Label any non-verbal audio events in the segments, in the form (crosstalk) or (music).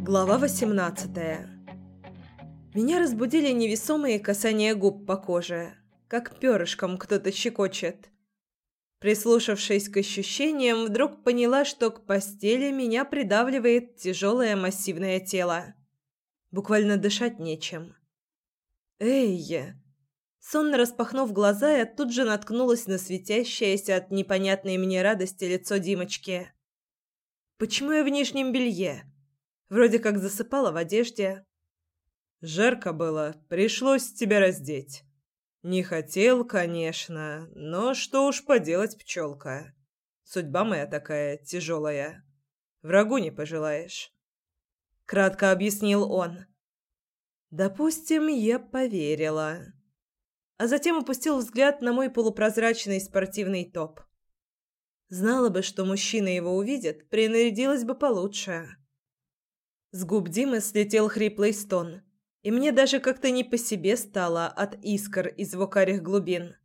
Глава 18 Меня разбудили невесомые касания губ по коже, как перышком кто-то щекочет. Прислушавшись к ощущениям, вдруг поняла, что к постели меня придавливает тяжелое массивное тело. Буквально дышать нечем. «Эй!» Сонно распахнув глаза, я тут же наткнулась на светящееся от непонятной мне радости лицо Димочки. «Почему я в нижнем белье? Вроде как засыпала в одежде». «Жарко было, пришлось тебя раздеть». «Не хотел, конечно, но что уж поделать, пчелка. Судьба моя такая тяжелая. Врагу не пожелаешь». Кратко объяснил он. «Допустим, я поверила» а затем опустил взгляд на мой полупрозрачный спортивный топ. Знала бы, что мужчина его увидит, принарядилась бы получше. С губ Димы слетел хриплый стон, и мне даже как-то не по себе стало от искр из его карих глубин.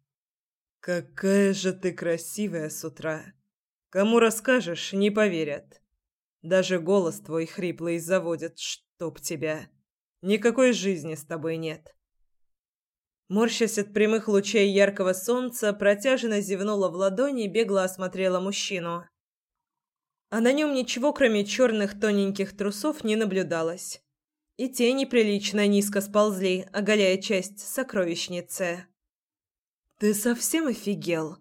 «Какая же ты красивая с утра! Кому расскажешь, не поверят. Даже голос твой хриплый заводит, чтоб тебя. Никакой жизни с тобой нет». Морщась от прямых лучей яркого солнца, протяженно зевнула в ладони и бегло осмотрела мужчину. А на нем ничего, кроме черных тоненьких трусов, не наблюдалось. И те неприлично низко сползли, оголяя часть сокровищницы. «Ты совсем офигел?»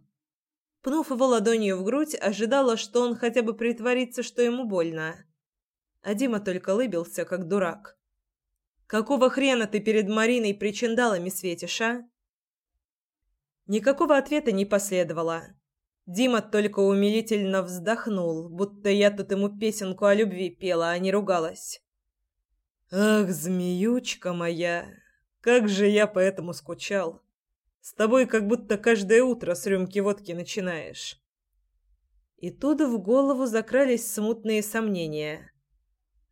Пнув его ладонью в грудь, ожидала, что он хотя бы притворится, что ему больно. А Дима только лыбился, как дурак. Какого хрена ты перед Мариной причиндалами светишь, а? Никакого ответа не последовало. Дима только умилительно вздохнул, будто я тут ему песенку о любви пела, а не ругалась. Ах, змеючка моя, как же я по этому скучал. С тобой как будто каждое утро с рюмки водки начинаешь. И тут в голову закрались смутные сомнения.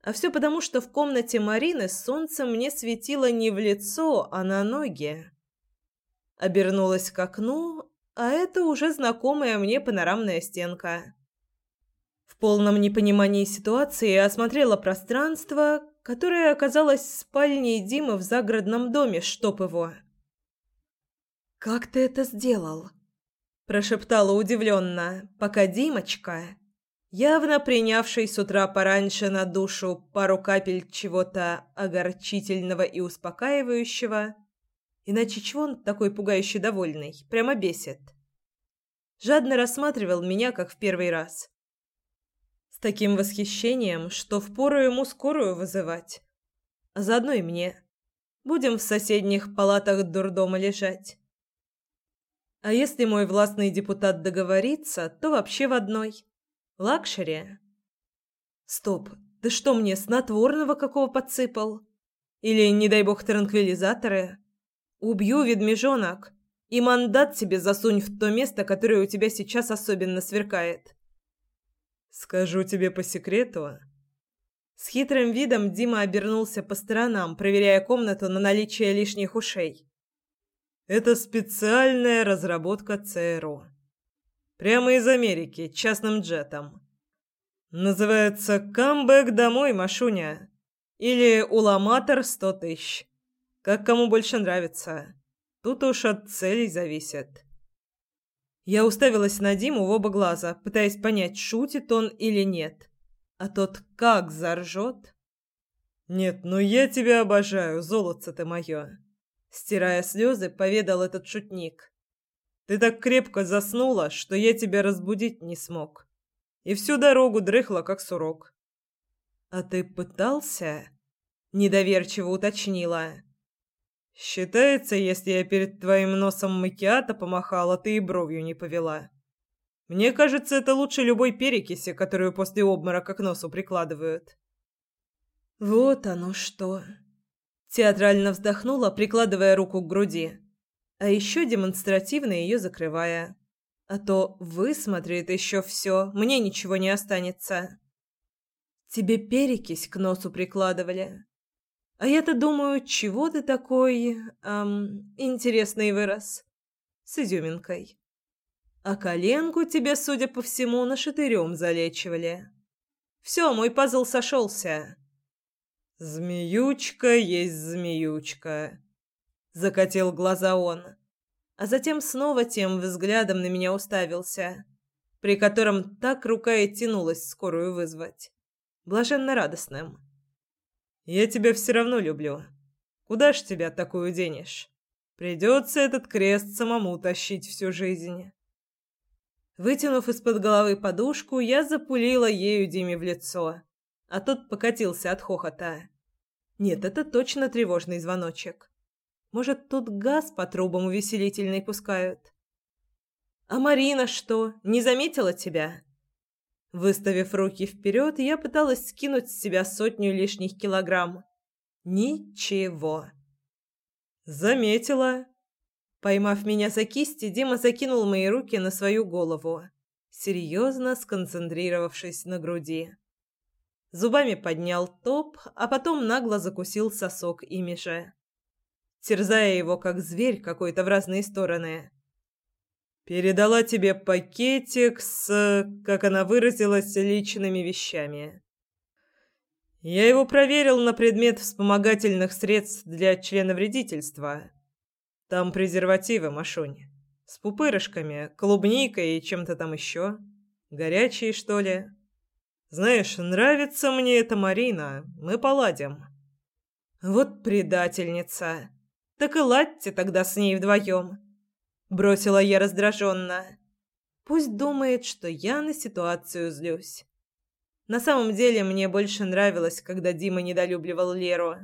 А все потому, что в комнате Марины солнце мне светило не в лицо, а на ноги. Обернулась к окну, а это уже знакомая мне панорамная стенка. В полном непонимании ситуации осмотрела пространство, которое оказалось спальней Димы в загородном доме, чтоб его. «Как ты это сделал?» – прошептала удивленно, пока Димочка явно принявший с утра пораньше на душу пару капель чего-то огорчительного и успокаивающего, иначе чего он такой пугающе довольный, прямо бесит. Жадно рассматривал меня, как в первый раз. С таким восхищением, что впору ему скорую вызывать. А заодно и мне. Будем в соседних палатах дурдома лежать. А если мой властный депутат договорится, то вообще в одной – luxury? Стоп, ты что мне, снотворного какого подсыпал? Или, не дай бог, транквилизаторы? Убью, ведмежонок, и мандат тебе засунь в то место, которое у тебя сейчас особенно сверкает. Скажу тебе по секрету. С хитрым видом Дима обернулся по сторонам, проверяя комнату на наличие лишних ушей. Это специальная разработка ЦРУ. Прямо из Америки, частным джетом. Называется «Камбэк домой, Машуня». Или «Уламатор сто тысяч». Как кому больше нравится. Тут уж от целей зависит. Я уставилась на Диму в оба глаза, пытаясь понять, шутит он или нет. А тот как заржет. «Нет, ну я тебя обожаю, золотце ты мое!» Стирая слезы, поведал этот шутник. Ты так крепко заснула, что я тебя разбудить не смог. И всю дорогу дрыхла, как сурок. А ты пытался? Недоверчиво уточнила. Считается, если я перед твоим носом макиата помахала, ты и бровью не повела. Мне кажется, это лучше любой перекиси, которую после обморока к носу прикладывают. Вот оно что. Театрально вздохнула, прикладывая руку к груди а еще демонстративно ее закрывая. А то высмотрит еще все, мне ничего не останется. Тебе перекись к носу прикладывали. А я-то думаю, чего ты такой, эм, интересный вырос. С изюминкой. А коленку тебе, судя по всему, нашатырем залечивали. Все, мой пазл сошелся. «Змеючка есть змеючка», — закатил глаза он, а затем снова тем взглядом на меня уставился, при котором так рука и тянулась скорую вызвать, блаженно радостным. «Я тебя все равно люблю. Куда ж тебя такую денешь? Придется этот крест самому тащить всю жизнь». Вытянув из-под головы подушку, я запулила ею Диме в лицо, а тот покатился от хохота. Нет, это точно тревожный звоночек. Может, тут газ по трубам увеселительный пускают? А Марина что, не заметила тебя? Выставив руки вперед, я пыталась скинуть с себя сотню лишних килограмм. Ничего. Заметила. Поймав меня за кисти, Дима закинул мои руки на свою голову, серьезно сконцентрировавшись на груди. Зубами поднял топ, а потом нагло закусил сосок ими же, терзая его как зверь какой-то в разные стороны. Передала тебе пакетик с, как она выразилась, личными вещами. Я его проверил на предмет вспомогательных средств для членовредительства. Там презервативы, Машунь. С пупырышками, клубникой и чем-то там еще. Горячие, что ли? Знаешь, нравится мне эта Марина. Мы поладим. Вот предательница. Так и ладьте тогда с ней вдвоем. Бросила я раздраженно. Пусть думает, что я на ситуацию злюсь. На самом деле мне больше нравилось, когда Дима недолюбливал Леру.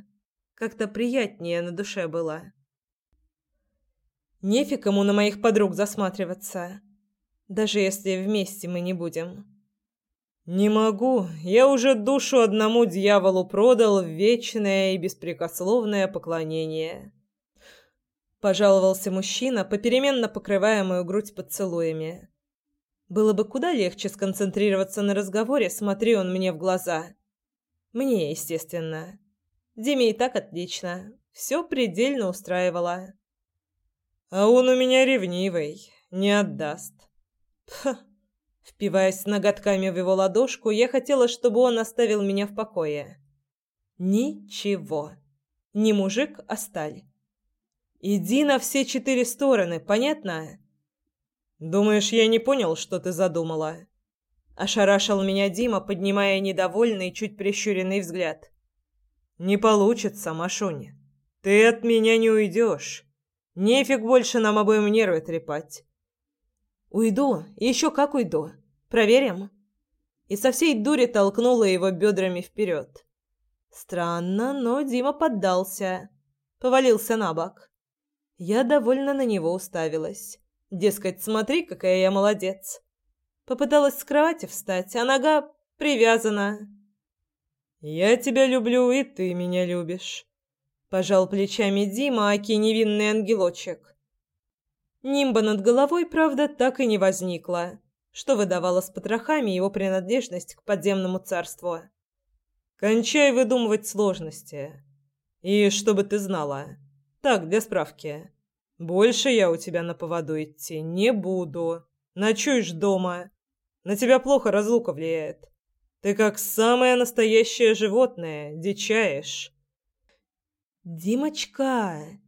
Как-то приятнее на душе было. Нефиг ему на моих подруг засматриваться, даже если вместе мы не будем. Не могу. Я уже душу одному дьяволу продал в вечное и беспрекословное поклонение. Пожаловался мужчина, попеременно покрывая мою грудь поцелуями. Было бы куда легче сконцентрироваться на разговоре, смотри он мне в глаза. Мне, естественно. Диме и так отлично. Все предельно устраивало. А он у меня ревнивый, не отдаст. Пх. Впиваясь ноготками в его ладошку, я хотела, чтобы он оставил меня в покое. Ничего. Не мужик, а сталь. Иди на все четыре стороны, понятно? Думаешь, я не понял, что ты задумала? Ошарашил меня Дима, поднимая недовольный, чуть прищуренный взгляд. Не получится, Машуня. Ты от меня не уйдешь. Нефиг больше нам обоим нервы трепать. Уйду, еще как уйду. Проверим. И со всей дури толкнула его бедрами вперед. Странно, но Дима поддался, повалился на бок. Я довольно на него уставилась. Дескать, смотри, какая я молодец. Попыталась с кровати встать, а нога привязана. Я тебя люблю, и ты меня любишь. Пожал плечами Дима, аки невинный ангелочек. Нимба над головой, правда, так и не возникла, что выдавало с потрохами его принадлежность к подземному царству. «Кончай выдумывать сложности. И чтобы ты знала. Так, для справки. Больше я у тебя на поводу идти не буду. Ночуешь дома. На тебя плохо разлука влияет. Ты как самое настоящее животное, дичаешь». «Димочка!»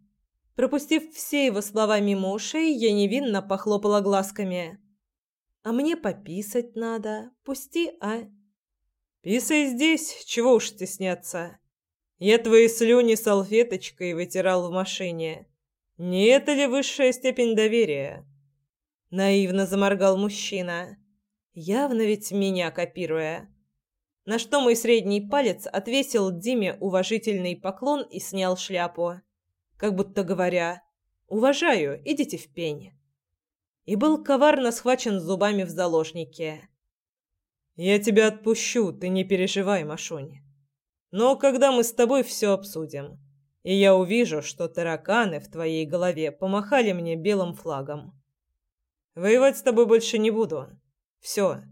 Пропустив все его слова мимо ушей, я невинно похлопала глазками. «А мне пописать надо. Пусти, а?» «Писай здесь, чего уж стесняться. Я твои слюни салфеточкой вытирал в машине. Не это ли высшая степень доверия?» Наивно заморгал мужчина, явно ведь меня копируя на что мой средний палец отвесил Диме уважительный поклон и снял шляпу, как будто говоря «Уважаю, идите в пень». И был коварно схвачен зубами в заложнике. «Я тебя отпущу, ты не переживай, Машунь. Но когда мы с тобой все обсудим, и я увижу, что тараканы в твоей голове помахали мне белым флагом, воевать с тобой больше не буду. Все».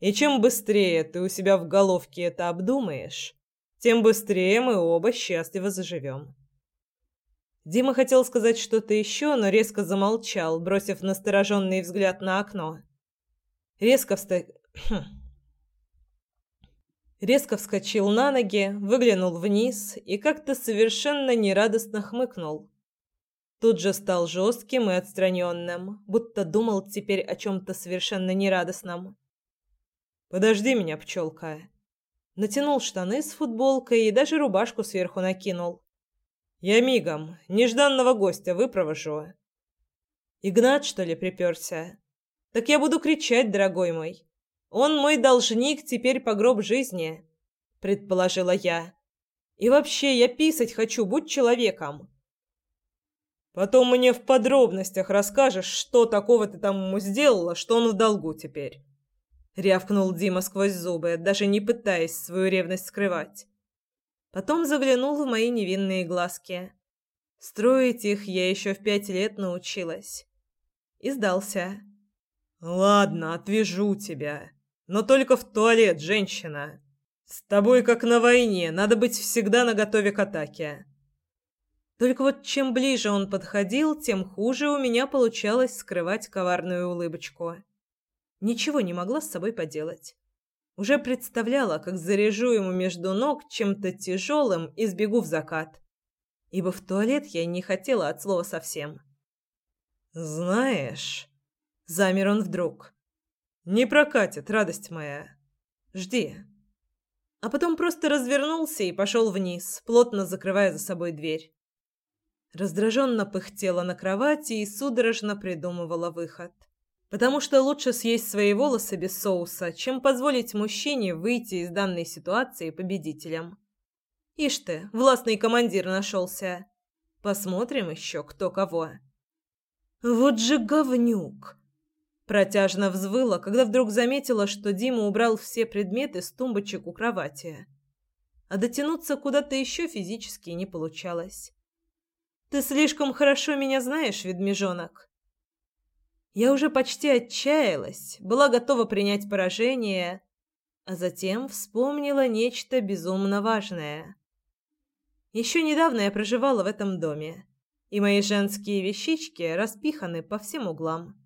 И чем быстрее ты у себя в головке это обдумаешь, тем быстрее мы оба счастливо заживем. Дима хотел сказать что-то еще, но резко замолчал, бросив настороженный взгляд на окно. Резко вста... (clears throat) Резко вскочил на ноги, выглянул вниз и как-то совершенно нерадостно хмыкнул. Тут же стал жестким и отстраненным, будто думал теперь о чем-то совершенно нерадостном. «Подожди меня, пчелка!» Натянул штаны с футболкой и даже рубашку сверху накинул. «Я мигом, нежданного гостя выпровожу». «Игнат, что ли, приперся?» «Так я буду кричать, дорогой мой. Он мой должник теперь по гроб жизни», — предположила я. «И вообще, я писать хочу, будь человеком». Потом мне в подробностях расскажешь, что такого ты там ему сделала, что он в долгу теперь. Рявкнул Дима сквозь зубы, даже не пытаясь свою ревность скрывать. Потом заглянул в мои невинные глазки. Строить их я еще в пять лет научилась. И сдался. «Ладно, отвяжу тебя. Но только в туалет, женщина. С тобой как на войне, надо быть всегда наготове к атаке. Только вот чем ближе он подходил, тем хуже у меня получалось скрывать коварную улыбочку. Ничего не могла с собой поделать. Уже представляла, как заряжу ему между ног чем-то тяжелым и сбегу в закат. Ибо в туалет я не хотела от слова совсем. «Знаешь...» — замер он вдруг. «Не прокатит, радость моя. Жди». А потом просто развернулся и пошел вниз, плотно закрывая за собой дверь. Раздраженно пыхтела на кровати и судорожно придумывала выход. Потому что лучше съесть свои волосы без соуса, чем позволить мужчине выйти из данной ситуации победителем. Ишь ты, властный командир нашелся. Посмотрим еще, кто кого. Вот же говнюк! Протяжно взвыла, когда вдруг заметила, что Дима убрал все предметы с тумбочек у кровати. А дотянуться куда-то еще физически не получалось. Ты слишком хорошо меня знаешь, ведмежонок. Я уже почти отчаялась, была готова принять поражение, а затем вспомнила нечто безумно важное. Еще недавно я проживала в этом доме, и мои женские вещички распиханы по всем углам.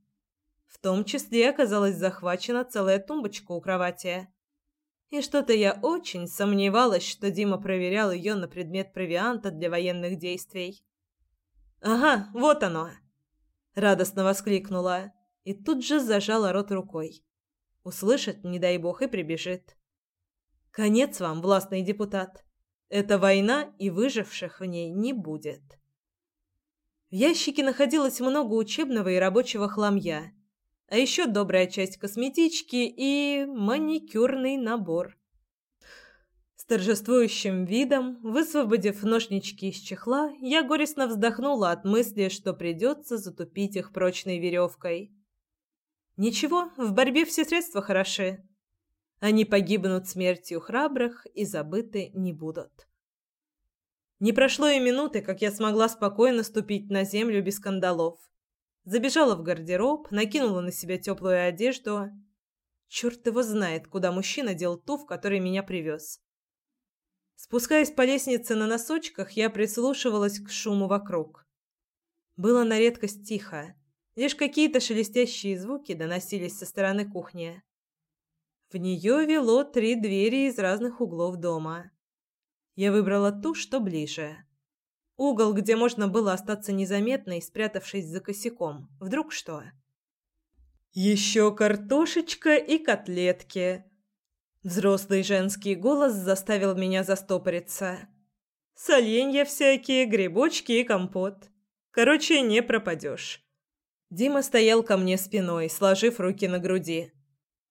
В том числе оказалась захвачена целая тумбочка у кровати. И что-то я очень сомневалась, что Дима проверял ее на предмет провианта для военных действий. «Ага, вот оно!» Радостно воскликнула и тут же зажала рот рукой. Услышит, не дай бог, и прибежит. «Конец вам, властный депутат! Это война, и выживших в ней не будет!» В ящике находилось много учебного и рабочего хламья, а еще добрая часть косметички и маникюрный набор торжествующим видом, высвободив ножнички из чехла, я горестно вздохнула от мысли, что придется затупить их прочной веревкой. Ничего, в борьбе все средства хороши. Они погибнут смертью храбрых и забыты не будут. Не прошло и минуты, как я смогла спокойно ступить на землю без скандалов. Забежала в гардероб, накинула на себя теплую одежду. Черт его знает, куда мужчина дел ту, в которой меня привез. Спускаясь по лестнице на носочках, я прислушивалась к шуму вокруг. Было на редкость тихо. Лишь какие-то шелестящие звуки доносились со стороны кухни. В нее вело три двери из разных углов дома. Я выбрала ту, что ближе. Угол, где можно было остаться незаметной, спрятавшись за косяком. Вдруг что? «Еще картошечка и котлетки», Взрослый женский голос заставил меня застопориться. Соленья всякие, грибочки и компот. Короче, не пропадешь. Дима стоял ко мне спиной, сложив руки на груди.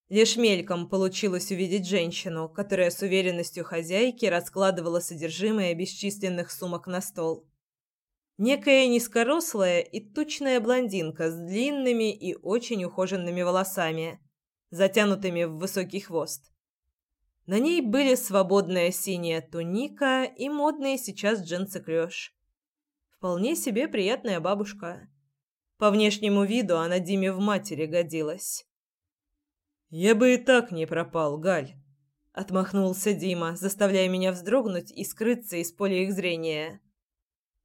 Лишь мельком получилось увидеть женщину, которая с уверенностью хозяйки раскладывала содержимое бесчисленных сумок на стол. Некая низкорослая и тучная блондинка с длинными и очень ухоженными волосами, затянутыми в высокий хвост. На ней были свободная синяя туника и модные сейчас джинсы-клёш. Вполне себе приятная бабушка. По внешнему виду она Диме в матери годилась. «Я бы и так не пропал, Галь», — отмахнулся Дима, заставляя меня вздрогнуть и скрыться из поля их зрения.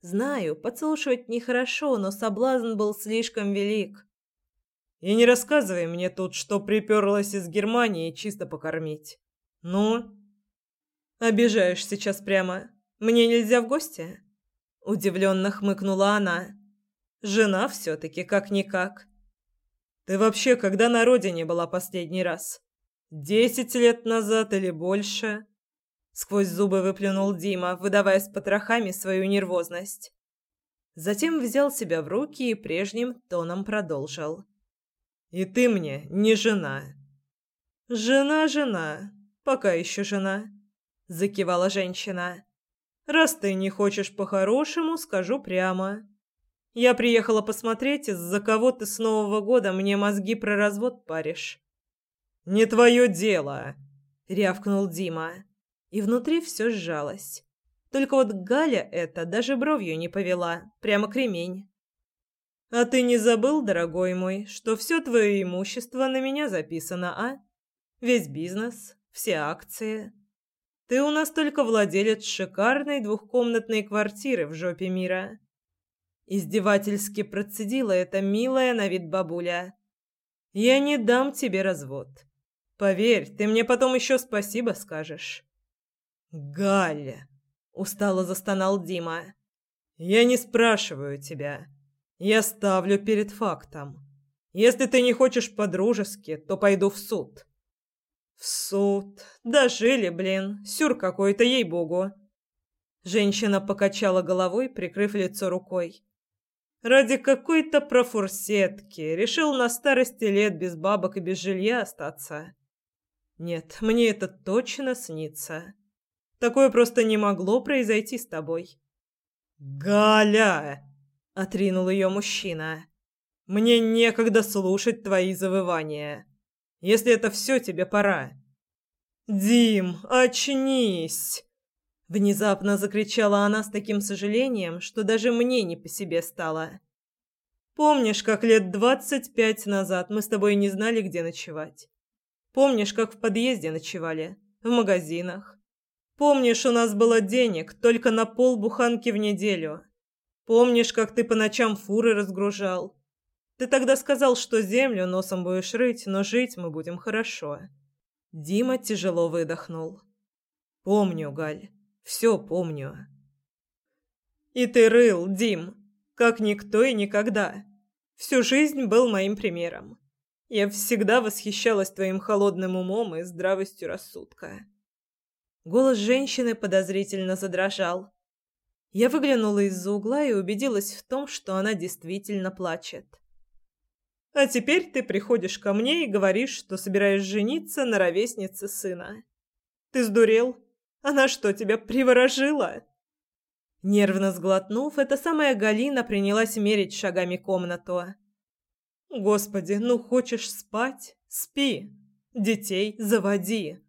Знаю, подслушивать нехорошо, но соблазн был слишком велик. И не рассказывай мне тут, что приперлась из Германии чисто покормить. Ну? Обижаешь сейчас прямо. Мне нельзя в гости? Удивленно хмыкнула она. Жена все-таки как-никак. Ты вообще когда на родине была последний раз? Десять лет назад или больше?» Сквозь зубы выплюнул Дима, выдавая с потрохами свою нервозность. Затем взял себя в руки и прежним тоном продолжил. «И ты мне не жена». «Жена, жена. Пока еще жена», — закивала женщина. «Раз ты не хочешь по-хорошему, скажу прямо. Я приехала посмотреть, из-за кого ты с Нового года мне мозги про развод паришь. «Не твое дело!» — рявкнул Дима. И внутри все сжалось. Только вот Галя это даже бровью не повела, прямо кремень. «А ты не забыл, дорогой мой, что все твое имущество на меня записано, а? Весь бизнес, все акции. Ты у нас только владелец шикарной двухкомнатной квартиры в жопе мира». Издевательски процедила эта милая на вид бабуля. «Я не дам тебе развод. Поверь, ты мне потом еще спасибо скажешь. Галя, устало застонал Дима. Я не спрашиваю тебя. Я ставлю перед фактом. Если ты не хочешь по-дружески, то пойду в суд. В суд. Дожили, блин. Сюр какой-то, ей-богу. Женщина покачала головой, прикрыв лицо рукой. Ради какой-то профурсетки решил на старости лет без бабок и без жилья остаться. Нет, мне это точно снится. Такое просто не могло произойти с тобой. Галя, отринул ее мужчина. Мне некогда слушать твои завывания. Если это все, тебе пора. Дим, очнись! Внезапно закричала она с таким сожалением, что даже мне не по себе стало. Помнишь, как лет двадцать пять назад мы с тобой не знали, где ночевать? Помнишь, как в подъезде ночевали? В магазинах? Помнишь, у нас было денег только на полбуханки в неделю? Помнишь, как ты по ночам фуры разгружал? Ты тогда сказал, что землю носом будешь рыть, но жить мы будем хорошо. Дима тяжело выдохнул. Помню, Галь. Все помню. И ты рыл, Дим, как никто и никогда. Всю жизнь был моим примером. Я всегда восхищалась твоим холодным умом и здравостью рассудка. Голос женщины подозрительно задрожал. Я выглянула из-за угла и убедилась в том, что она действительно плачет. А теперь ты приходишь ко мне и говоришь, что собираешься жениться на ровеснице сына. Ты сдурел? Она что, тебя приворожила? Нервно сглотнув, эта самая Галина принялась мерить шагами комнату. Господи, ну хочешь спать? Спи. Детей заводи.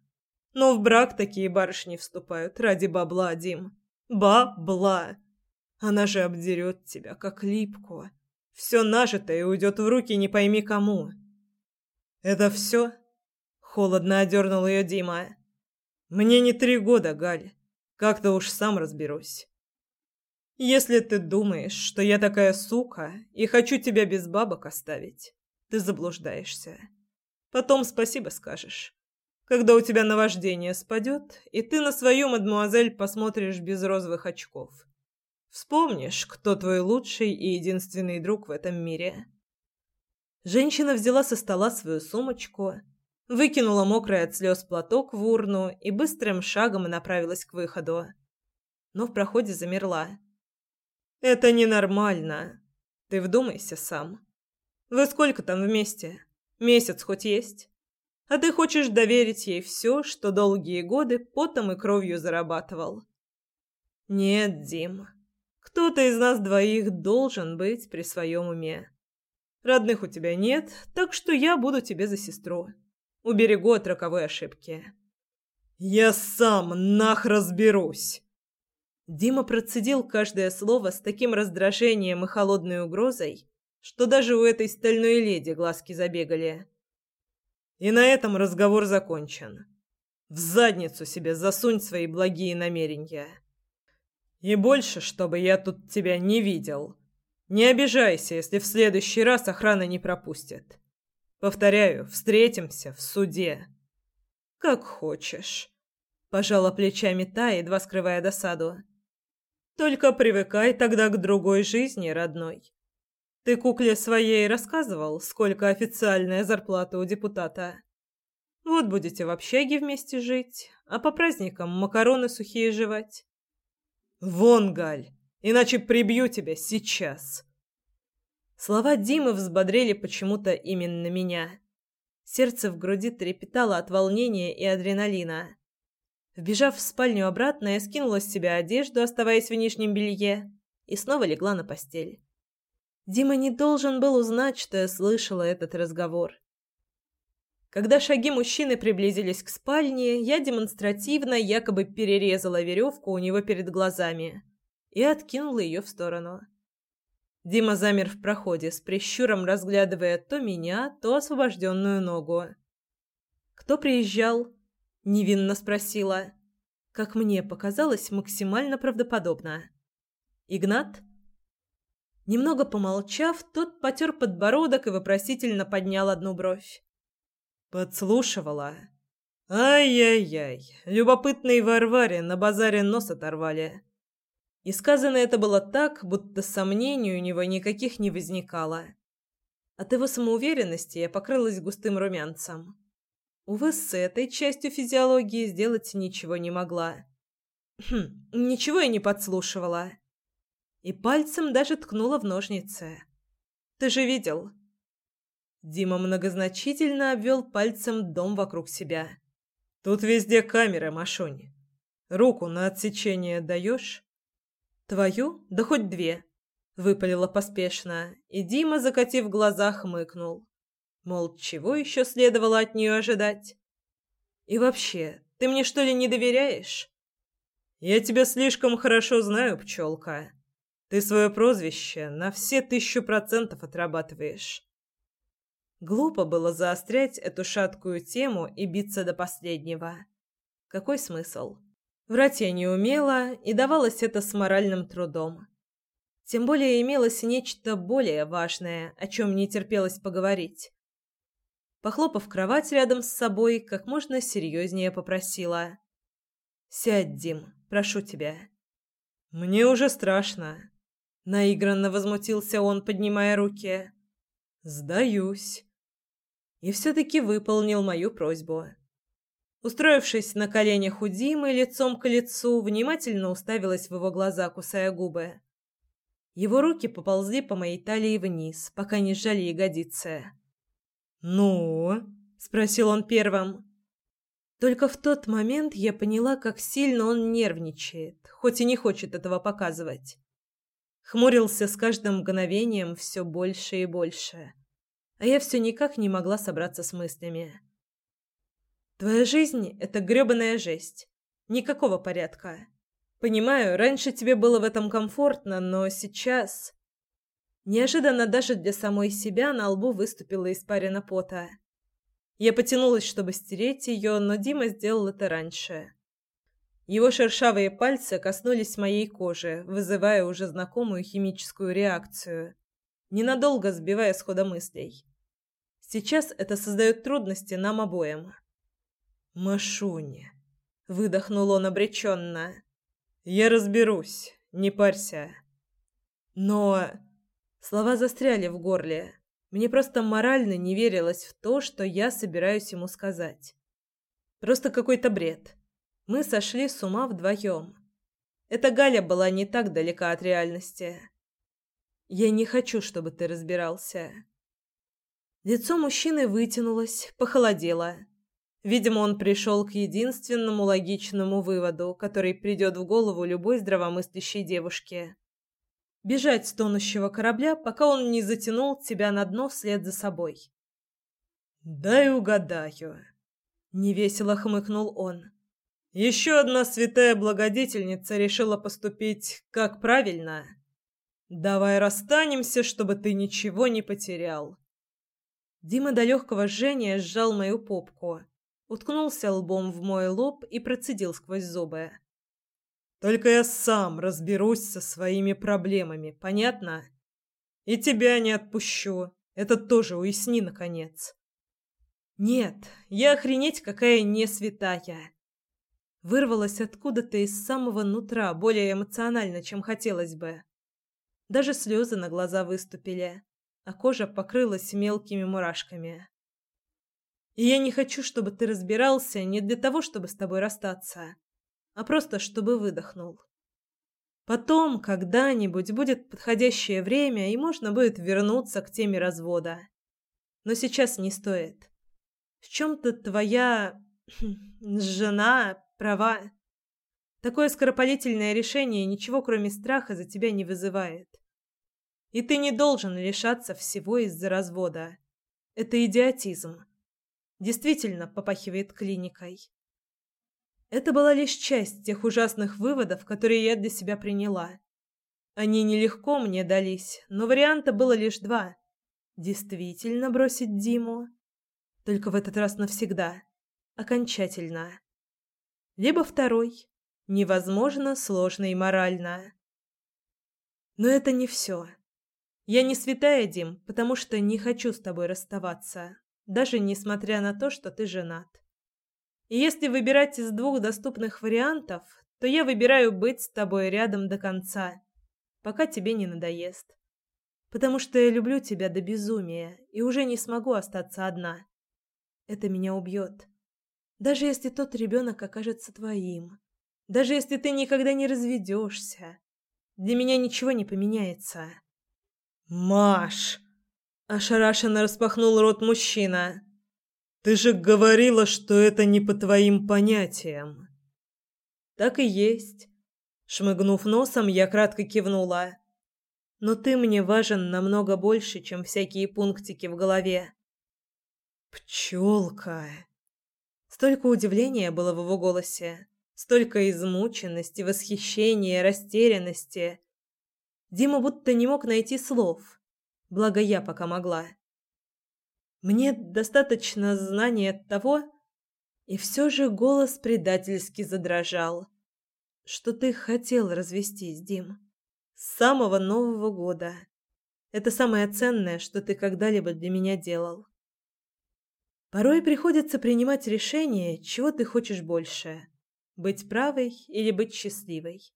Но в брак такие барышни вступают ради бабла, Дим. Бабла. Она же обдерет тебя, как липку. Все нажитое уйдет в руки не пойми кому. Это все? Холодно одернул ее Дима. Мне не три года, Галь. Как-то уж сам разберусь. Если ты думаешь, что я такая сука и хочу тебя без бабок оставить, ты заблуждаешься. Потом спасибо скажешь. Когда у тебя наваждение спадет, и ты на свою мадмуазель посмотришь без розовых очков. Вспомнишь, кто твой лучший и единственный друг в этом мире. Женщина взяла со стола свою сумочку, выкинула мокрый от слез платок в урну и быстрым шагом направилась к выходу. Но в проходе замерла. Это ненормально. Ты вдумайся сам. Вы сколько там вместе? Месяц хоть есть? А ты хочешь доверить ей все, что долгие годы потом и кровью зарабатывал? Нет, Дим. Кто-то из нас двоих должен быть при своем уме. Родных у тебя нет, так что я буду тебе за сестру. Уберегу от роковой ошибки. Я сам нах разберусь. Дима процедил каждое слово с таким раздражением и холодной угрозой, что даже у этой стальной леди глазки забегали. И на этом разговор закончен. В задницу себе засунь свои благие намерения. И больше, чтобы я тут тебя не видел. Не обижайся, если в следующий раз охрана не пропустит. Повторяю, встретимся в суде. Как хочешь. Пожала плечами та, едва скрывая досаду. Только привыкай тогда к другой жизни, родной. Ты кукле своей рассказывал, сколько официальная зарплата у депутата? Вот будете в общаге вместе жить, а по праздникам макароны сухие жевать. Вон, Галь, иначе прибью тебя сейчас. Слова Димы взбодрили почему-то именно меня. Сердце в груди трепетало от волнения и адреналина. Вбежав в спальню обратно, я скинула с себя одежду, оставаясь в нижнем белье, и снова легла на постель. Дима не должен был узнать, что я слышала этот разговор. Когда шаги мужчины приблизились к спальне, я демонстративно якобы перерезала веревку у него перед глазами и откинула ее в сторону. Дима замер в проходе, с прищуром разглядывая то меня, то освобожденную ногу. «Кто приезжал?» — невинно спросила. Как мне показалось, максимально правдоподобно. «Игнат?» Немного помолчав, тот потер подбородок и вопросительно поднял одну бровь. «Подслушивала?» «Ай-яй-яй, любопытные Варваре на базаре нос оторвали». И сказано это было так, будто сомнений у него никаких не возникало. От его самоуверенности я покрылась густым румянцем. Увы, с этой частью физиологии сделать ничего не могла. Хм, ничего я не подслушивала и пальцем даже ткнула в ножницы. «Ты же видел?» Дима многозначительно обвел пальцем дом вокруг себя. «Тут везде камеры, Машунь. Руку на отсечение даешь?» «Твою? Да хоть две!» — выпалила поспешно, и Дима, закатив глаза, хмыкнул. Мол, чего еще следовало от нее ожидать? «И вообще, ты мне что ли не доверяешь?» «Я тебя слишком хорошо знаю, пчелка», ты свое прозвище на все тысячу процентов отрабатываешь. Глупо было заострять эту шаткую тему и биться до последнего. Какой смысл? Врать я не умела, и давалось это с моральным трудом. Тем более имелось нечто более важное, о чем не терпелось поговорить. Похлопав кровать рядом с собой, как можно серьезнее попросила. «Сядь, Дим, прошу тебя». «Мне уже страшно», Наигранно возмутился он, поднимая руки. «Сдаюсь». И все-таки выполнил мою просьбу. Устроившись на коленях у Димы, лицом к лицу, внимательно уставилась в его глаза, кусая губы. Его руки поползли по моей талии вниз, пока не сжали ягодицы. «Ну?» — спросил он первым. Только в тот момент я поняла, как сильно он нервничает, хоть и не хочет этого показывать хмурился с каждым мгновением все больше и больше. А я все никак не могла собраться с мыслями. Твоя жизнь — это грёбаная жесть. Никакого порядка. Понимаю, раньше тебе было в этом комфортно, но сейчас... Неожиданно даже для самой себя на лбу выступила испарина пота. Я потянулась, чтобы стереть ее, но Дима сделал это раньше. Его шершавые пальцы коснулись моей кожи, вызывая уже знакомую химическую реакцию, ненадолго сбивая с хода мыслей. Сейчас это создает трудности нам обоим. «Машуня», — выдохнул он обреченно. «Я разберусь, не парься». «Но...» Слова застряли в горле. Мне просто морально не верилось в то, что я собираюсь ему сказать. Просто какой-то бред. Мы сошли с ума вдвоем. Эта Галя была не так далека от реальности. Я не хочу, чтобы ты разбирался. Лицо мужчины вытянулось, похолодело. Видимо, он пришел к единственному логичному выводу, который придет в голову любой здравомыслящей девушке. Бежать с тонущего корабля, пока он не затянул тебя на дно вслед за собой. «Дай угадаю», — невесело хмыкнул он. Еще одна святая благодетельница решила поступить как правильно. Давай расстанемся, чтобы ты ничего не потерял. Дима до легкого жжения сжал мою попку, уткнулся лбом в мой лоб и процедил сквозь зубы. Только я сам разберусь со своими проблемами, понятно? И тебя не отпущу. Это тоже уясни, наконец. Нет, я охренеть какая не святая. Вырвалась откуда-то из самого нутра, более эмоционально, чем хотелось бы. Даже слезы на глаза выступили, а кожа покрылась мелкими мурашками. И я не хочу, чтобы ты разбирался не для того, чтобы с тобой расстаться, а просто чтобы выдохнул. Потом, когда-нибудь, будет подходящее время, и можно будет вернуться к теме развода. Но сейчас не стоит. В чем-то твоя (clears throat) жена права. Такое скоропалительное решение ничего, кроме страха, за тебя не вызывает. И ты не должен лишаться всего из-за развода. Это идиотизм. Действительно попахивает клиникой. Это была лишь часть тех ужасных выводов, которые я для себя приняла. Они нелегко мне дались, но варианта было лишь два. Действительно бросить Диму, только в этот раз навсегда, окончательно. Либо второй, невозможно сложно и морально. Но это не все. Я не святая, Дим, потому что не хочу с тобой расставаться, даже несмотря на то, что ты женат. И если выбирать из двух доступных вариантов, то я выбираю быть с тобой рядом до конца, пока тебе не надоест. Потому что я люблю тебя до безумия и уже не смогу остаться одна. Это меня убьет. Даже если тот ребенок окажется твоим. Даже если ты никогда не разведешься. Для меня ничего не поменяется. «Маш!» – ошарашенно распахнул рот мужчина. Ты же говорила, что это не по твоим понятиям. Так и есть. Шмыгнув носом, я кратко кивнула. Но ты мне важен намного больше, чем всякие пунктики в голове. Пчелка. Столько удивления было в его голосе, столько измученности, восхищения, растерянности. Дима будто не мог найти слов. Благо я пока могла. Мне достаточно знания того, и все же голос предательски задрожал, что ты хотел развестись, Дим, с самого Нового года. Это самое ценное, что ты когда-либо для меня делал. Порой приходится принимать решение, чего ты хочешь больше: быть правой или быть счастливой.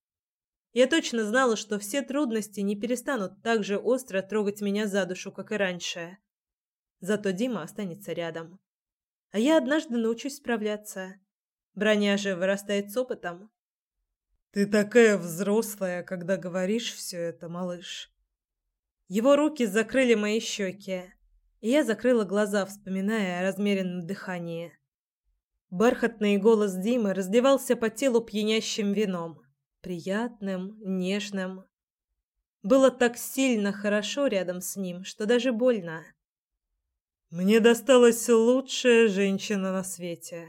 Я точно знала, что все трудности не перестанут так же остро трогать меня за душу, как и раньше. Зато Дима останется рядом. А я однажды научусь справляться. Броня же вырастает с опытом. Ты такая взрослая, когда говоришь все это, малыш. Его руки закрыли мои щеки, и я закрыла глаза, вспоминая о размеренном дыхании. Бархатный голос Димы раздевался по телу пьянящим вином, приятным, нежным. Было так сильно хорошо рядом с ним, что даже больно. Мне досталась лучшая женщина на свете.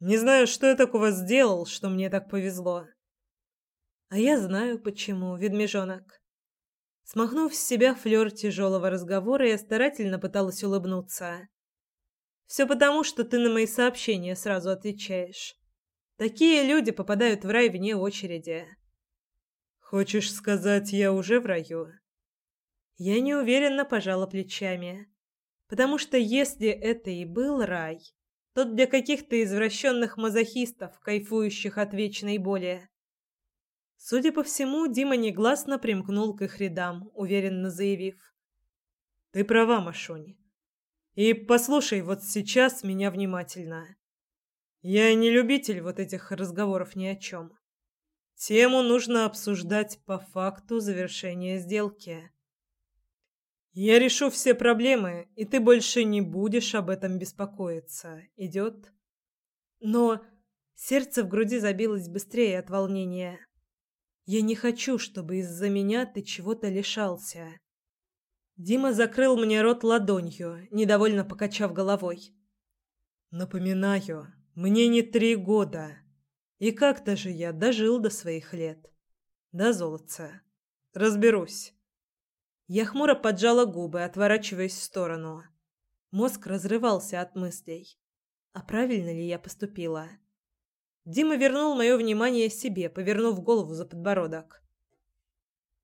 Не знаю, что я такого сделал, что мне так повезло. А я знаю, почему, ведмежонок. Смахнув с себя флёр тяжелого разговора, я старательно пыталась улыбнуться. Все потому, что ты на мои сообщения сразу отвечаешь. Такие люди попадают в рай вне очереди. Хочешь сказать, я уже в раю? Я неуверенно пожала плечами. Потому что если это и был рай, то для каких-то извращенных мазохистов, кайфующих от вечной боли. Судя по всему, Дима негласно примкнул к их рядам, уверенно заявив: "Ты права, Машунь. И послушай вот сейчас меня внимательно. Я не любитель вот этих разговоров ни о чем. Тему нужно обсуждать по факту завершения сделки. Я решу все проблемы, и ты больше не будешь об этом беспокоиться. Идет? Но сердце в груди забилось быстрее от волнения. Я не хочу, чтобы из-за меня ты чего-то лишался. Дима закрыл мне рот ладонью, недовольно покачав головой. Напоминаю, мне не три года. И как-то же я дожил до своих лет. Да, золотце. Разберусь. Я хмуро поджала губы, отворачиваясь в сторону. Мозг разрывался от мыслей. А правильно ли я поступила? Дима вернул мое внимание себе, повернув голову за подбородок.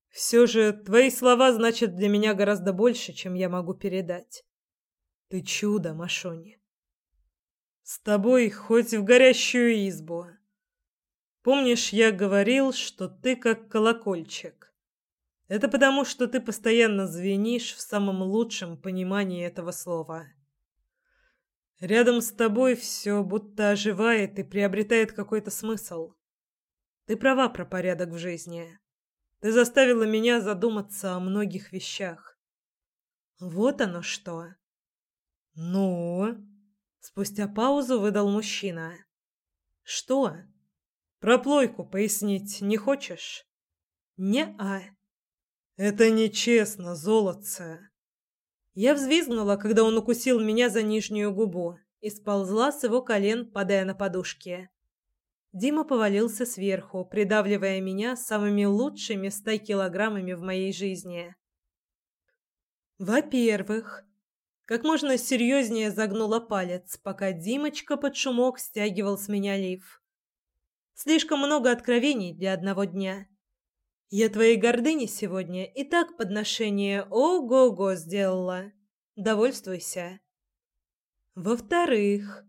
Все же твои слова значат для меня гораздо больше, чем я могу передать. Ты чудо, Машони. С тобой хоть в горящую избу. Помнишь, я говорил, что ты как колокольчик. Это потому, что ты постоянно звенишь в самом лучшем понимании этого слова. Рядом с тобой все будто оживает и приобретает какой-то смысл. Ты права про порядок в жизни. Ты заставила меня задуматься о многих вещах. Вот оно что. Ну, спустя паузу выдал мужчина. Что? Про плойку пояснить не хочешь? Не-а. Это нечестно, золотце. Я взвизгнула, когда он укусил меня за нижнюю губу и сползла с его колен, падая на подушки. Дима повалился сверху, придавливая меня самыми лучшими ста килограммами в моей жизни. Во-первых, как можно серьезнее загнула палец, пока Димочка под шумок стягивал с меня лиф. Слишком много откровений для одного дня. Я твоей гордыне сегодня и так подношение ого-го сделала. Довольствуйся. Во-вторых,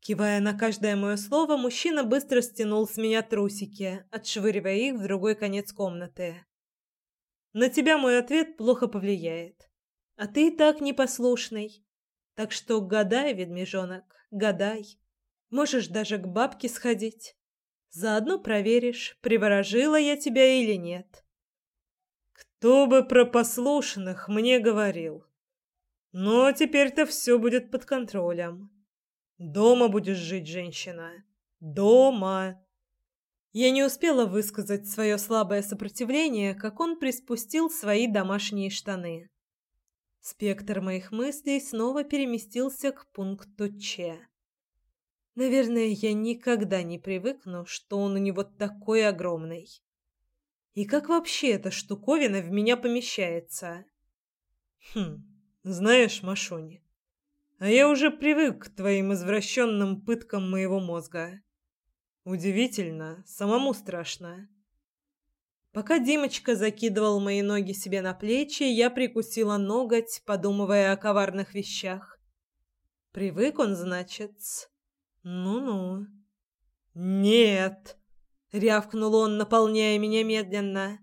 кивая на каждое мое слово, мужчина быстро стянул с меня трусики, отшвыривая их в другой конец комнаты. На тебя мой ответ плохо повлияет. А ты и так непослушный. Так что гадай, ведмежонок, гадай. Можешь даже к бабке сходить. Заодно проверишь, приворожила я тебя или нет. Кто бы про послушных мне говорил. Но теперь-то все будет под контролем. Дома будешь жить, женщина. Дома. Я не успела высказать свое слабое сопротивление, как он приспустил свои домашние штаны. Спектр моих мыслей снова переместился к пункту Ч. Наверное, я никогда не привыкну, что он у него такой огромный. И как вообще эта штуковина в меня помещается? Хм, знаешь, Машуни, а я уже привык к твоим извращенным пыткам моего мозга. Удивительно, самому страшно. Пока Димочка закидывал мои ноги себе на плечи, я прикусила ноготь, подумывая о коварных вещах. Привык он, значит. Ну-ну. Нет, рявкнул он, наполняя меня медленно.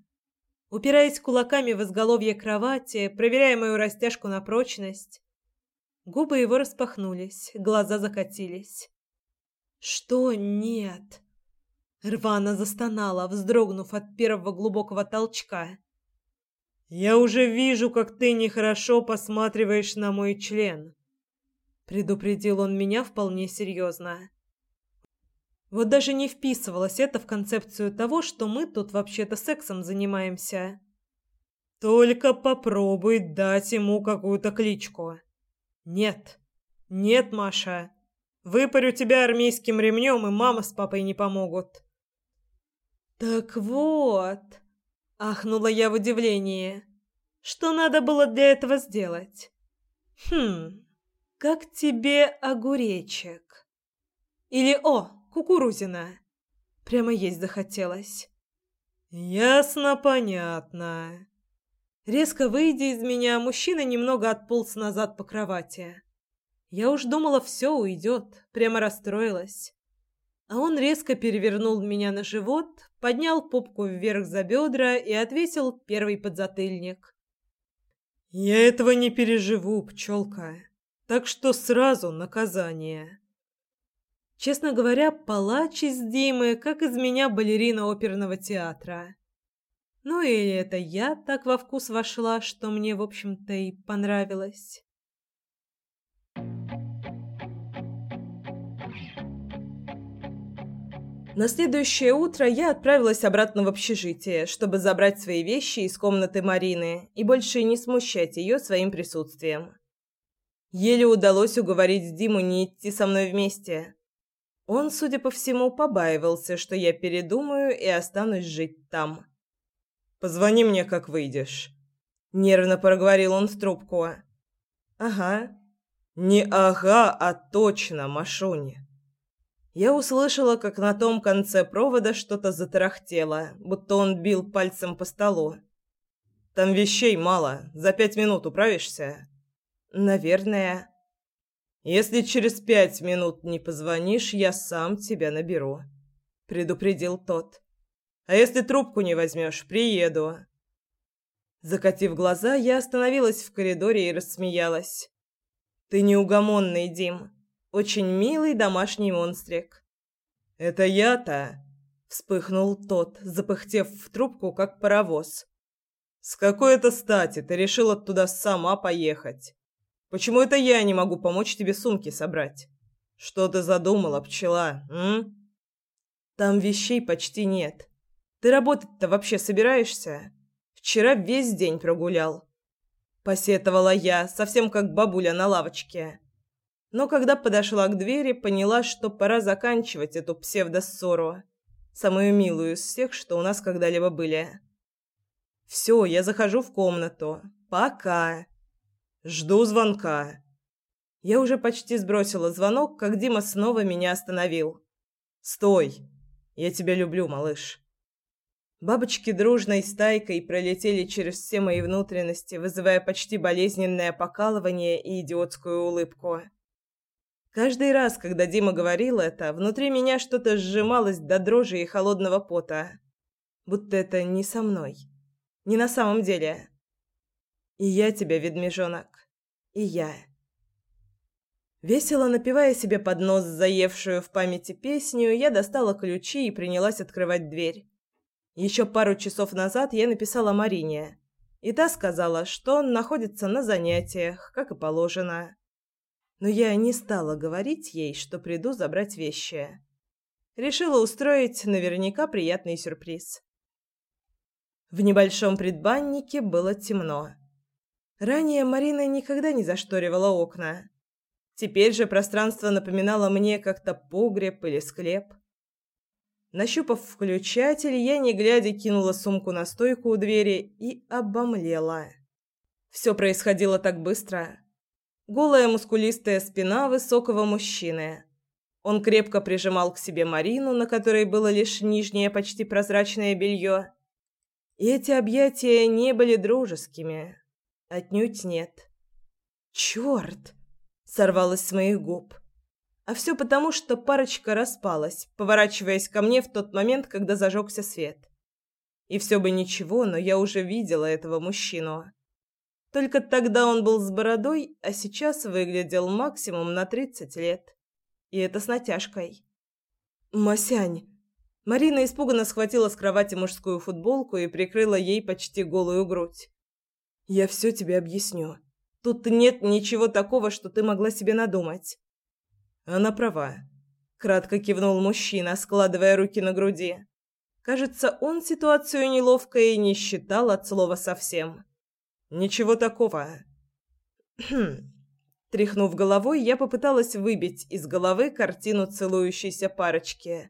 Упираясь кулаками в изголовье кровати, проверяя мою растяжку на прочность. Губы его распахнулись, глаза закатились. Что нет? Рвано застонала, вздрогнув от первого глубокого толчка. Я уже вижу, как ты нехорошо посматриваешь на мой член предупредил он меня вполне серьезно. Вот даже не вписывалось это в концепцию того, что мы тут вообще-то сексом занимаемся. Только попробуй дать ему какую-то кличку. Нет. Нет, Маша. Выпарю тебя армейским ремнем, и мама с папой не помогут. Так вот, ахнула я в удивлении. Что надо было для этого сделать? Хм. Как тебе огуречек? Или, о, кукурузина. Прямо есть захотелось. Ясно, понятно. Резко выйдя из меня, мужчина немного отполз назад по кровати. Я уж думала, все уйдет, прямо расстроилась. А он резко перевернул меня на живот, поднял попку вверх за бедра и отвесил первый подзатыльник. «Я этого не переживу, пчелка. Так что сразу наказание. Честно говоря, палач из Димы, как из меня балерина оперного театра. Ну и это я так во вкус вошла, что мне, в общем-то, и понравилось. На следующее утро я отправилась обратно в общежитие, чтобы забрать свои вещи из комнаты Марины и больше не смущать ее своим присутствием. Еле удалось уговорить Диму не идти со мной вместе. Он, судя по всему, побаивался, что я передумаю и останусь жить там. «Позвони мне, как выйдешь», — нервно проговорил он в трубку. «Ага». «Не ага, а точно, Машуня». Я услышала, как на том конце провода что-то затарахтело, будто он бил пальцем по столу. «Там вещей мало. За пять минут управишься?» «Наверное». «Если через пять минут не позвонишь, я сам тебя наберу», — предупредил тот. «А если трубку не возьмешь, приеду». Закатив глаза, я остановилась в коридоре и рассмеялась. «Ты неугомонный, Дим. Очень милый домашний монстрик. Это я-то, вспыхнул тот, запыхтев в трубку, как паровоз. С какой это стати ты решила туда сама поехать? Почему это я не могу помочь тебе сумки собрать? Что ты задумала, пчела, м? Там вещей почти нет. Ты работать-то вообще собираешься? Вчера весь день прогулял. Посетовала я, совсем как бабуля на лавочке но когда подошла к двери, поняла, что пора заканчивать эту псевдоссору, самую милую из всех, что у нас когда-либо были. Все, я захожу в комнату. Пока. Жду звонка. Я уже почти сбросила звонок, как Дима снова меня остановил. Стой. Я тебя люблю, малыш. Бабочки дружной стайкой пролетели через все мои внутренности, вызывая почти болезненное покалывание и идиотскую улыбку. Каждый раз, когда Дима говорил это, внутри меня что-то сжималось до дрожи и холодного пота. Будто это не со мной. Не на самом деле. И я тебя, ведмежонок. И я. Весело напевая себе под нос заевшую в памяти песню, я достала ключи и принялась открывать дверь. Еще пару часов назад я написала Марине, и та сказала, что он находится на занятиях, как и положено но я не стала говорить ей, что приду забрать вещи. Решила устроить наверняка приятный сюрприз. В небольшом предбаннике было темно. Ранее Марина никогда не зашторивала окна. Теперь же пространство напоминало мне как-то погреб или склеп. Нащупав включатель, я, не глядя, кинула сумку на стойку у двери и обомлела. Все происходило так быстро голая мускулистая спина высокого мужчины. Он крепко прижимал к себе Марину, на которой было лишь нижнее почти прозрачное белье. И эти объятия не были дружескими. Отнюдь нет. «Черт!» — сорвалось с моих губ. А все потому, что парочка распалась, поворачиваясь ко мне в тот момент, когда зажегся свет. И все бы ничего, но я уже видела этого мужчину. Только тогда он был с бородой, а сейчас выглядел максимум на тридцать лет. И это с натяжкой. «Масянь!» Марина испуганно схватила с кровати мужскую футболку и прикрыла ей почти голую грудь. «Я все тебе объясню. Тут нет ничего такого, что ты могла себе надумать». «Она права», — кратко кивнул мужчина, складывая руки на груди. Кажется, он ситуацию неловкой не считал от слова совсем. Ничего такого. (clears throat) Тряхнув головой, я попыталась выбить из головы картину целующейся парочки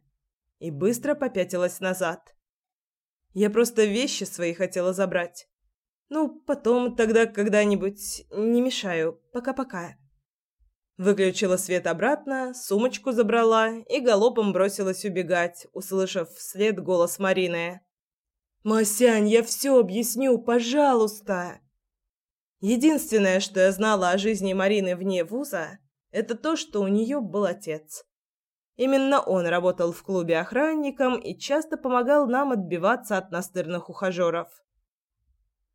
и быстро попятилась назад. Я просто вещи свои хотела забрать. Ну, потом, тогда когда-нибудь. Не мешаю. Пока-пока. Выключила свет обратно, сумочку забрала и галопом бросилась убегать, услышав вслед голос Марины. «Масянь, я все объясню, пожалуйста!» Единственное, что я знала о жизни Марины вне вуза, это то, что у нее был отец. Именно он работал в клубе охранником и часто помогал нам отбиваться от настырных ухажеров.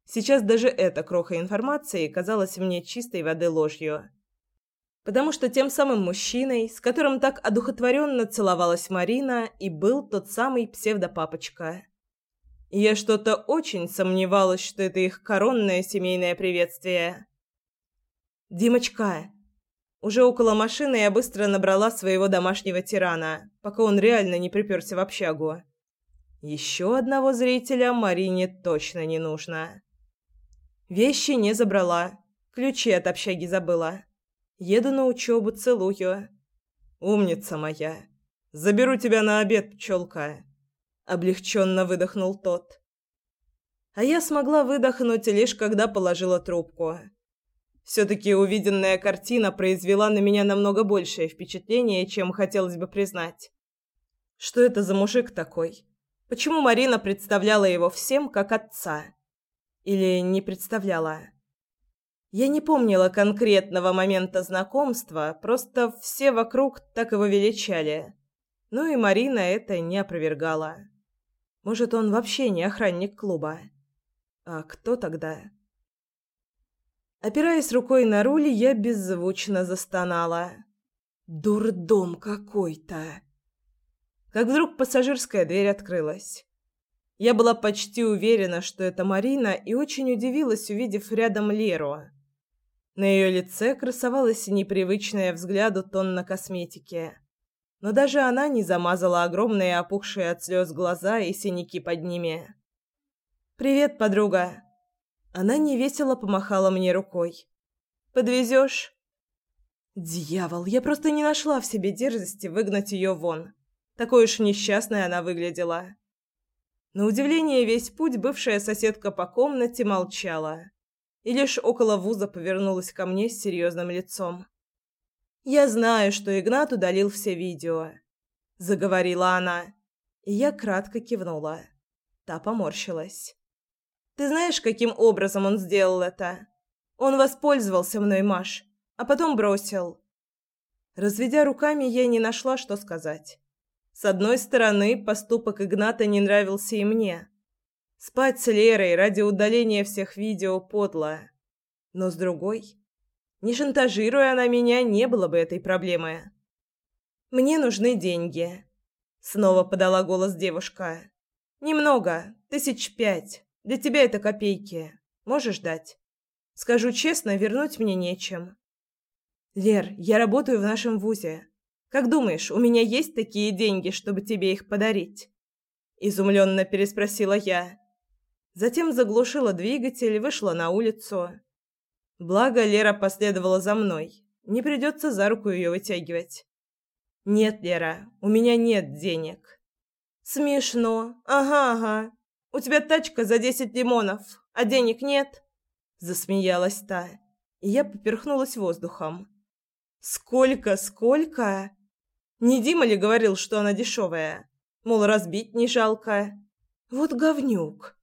Сейчас даже эта кроха информации казалась мне чистой воды ложью. Потому что тем самым мужчиной, с которым так одухотворенно целовалась Марина, и был тот самый псевдопапочка – я что-то очень сомневалась, что это их коронное семейное приветствие. «Димочка!» Уже около машины я быстро набрала своего домашнего тирана, пока он реально не приперся в общагу. Еще одного зрителя Марине точно не нужно. Вещи не забрала, ключи от общаги забыла. Еду на учебу, целую. «Умница моя! Заберу тебя на обед, пчелка!» Облегченно выдохнул тот. А я смогла выдохнуть лишь когда положила трубку. Все-таки увиденная картина произвела на меня намного большее впечатление, чем хотелось бы признать. Что это за мужик такой? Почему Марина представляла его всем как отца? Или не представляла? Я не помнила конкретного момента знакомства, просто все вокруг так его величали. Ну и Марина это не опровергала. Может, он вообще не охранник клуба? А кто тогда? Опираясь рукой на руль, я беззвучно застонала. Дурдом какой-то. Как вдруг пассажирская дверь открылась. Я была почти уверена, что это Марина, и очень удивилась, увидев рядом Леру. На ее лице красовалась непривычная взгляду тонна косметики. Но даже она не замазала огромные опухшие от слез глаза и синяки под ними. «Привет, подруга!» Она невесело помахала мне рукой. «Подвезешь?» «Дьявол, я просто не нашла в себе дерзости выгнать ее вон. Такой уж несчастной она выглядела». На удивление весь путь бывшая соседка по комнате молчала и лишь около вуза повернулась ко мне с серьезным лицом. «Я знаю, что Игнат удалил все видео», — заговорила она, и я кратко кивнула. Та поморщилась. «Ты знаешь, каким образом он сделал это? Он воспользовался мной, Маш, а потом бросил». Разведя руками, я не нашла, что сказать. С одной стороны, поступок Игната не нравился и мне. Спать с Лерой ради удаления всех видео подло. Но с другой, не шантажируя она меня, не было бы этой проблемы. Мне нужны деньги, снова подала голос девушка. Немного, тысяч пять. Для тебя это копейки. Можешь дать? Скажу честно, вернуть мне нечем. Лер, я работаю в нашем вузе. Как думаешь, у меня есть такие деньги, чтобы тебе их подарить? изумленно переспросила я. Затем заглушила двигатель и вышла на улицу. Благо Лера последовала за мной. Не придется за руку ее вытягивать. «Нет, Лера, у меня нет денег». «Смешно. Ага, ага. У тебя тачка за десять лимонов, а денег нет?» Засмеялась та, и я поперхнулась воздухом. «Сколько, сколько?» Не Дима ли говорил, что она дешевая? Мол, разбить не жалко. Вот говнюк.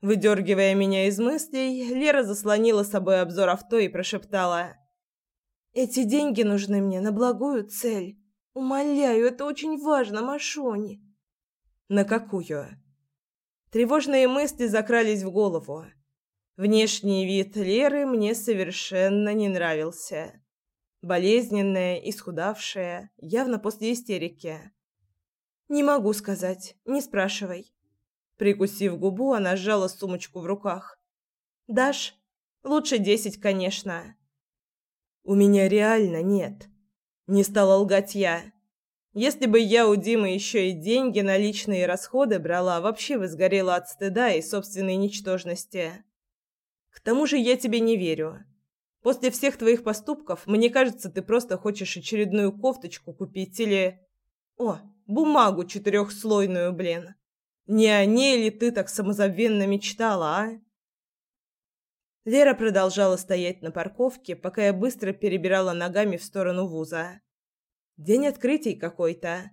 Выдергивая меня из мыслей, Лера заслонила собой обзор авто и прошептала. «Эти деньги нужны мне на благую цель. Умоляю, это очень важно, Машони». «На какую?» Тревожные мысли закрались в голову. Внешний вид Леры мне совершенно не нравился. Болезненная, исхудавшая, явно после истерики. «Не могу сказать, не спрашивай. Прикусив губу, она сжала сумочку в руках. «Дашь? Лучше десять, конечно». «У меня реально нет». Не стала лгать я. Если бы я у Димы еще и деньги на личные расходы брала, вообще бы сгорела от стыда и собственной ничтожности. К тому же я тебе не верю. После всех твоих поступков, мне кажется, ты просто хочешь очередную кофточку купить или... О, бумагу четырехслойную, блин. Не о ней ли ты так самозабвенно мечтала, а? Лера продолжала стоять на парковке, пока я быстро перебирала ногами в сторону вуза. День открытий какой-то.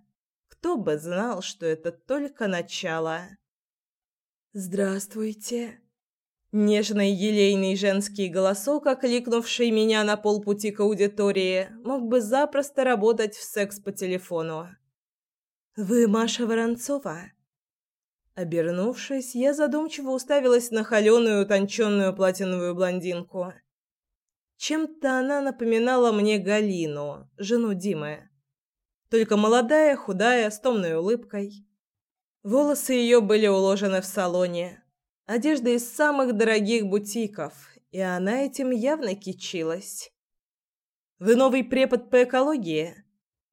Кто бы знал, что это только начало. Здравствуйте. Нежный елейный женский голосок, окликнувший меня на полпути к аудитории, мог бы запросто работать в секс по телефону. Вы Маша Воронцова? Обернувшись, я задумчиво уставилась на холёную утонченную платиновую блондинку. Чем-то она напоминала мне Галину, жену Димы. Только молодая, худая, с томной улыбкой. Волосы ее были уложены в салоне. Одежда из самых дорогих бутиков, и она этим явно кичилась. «Вы новый препод по экологии?»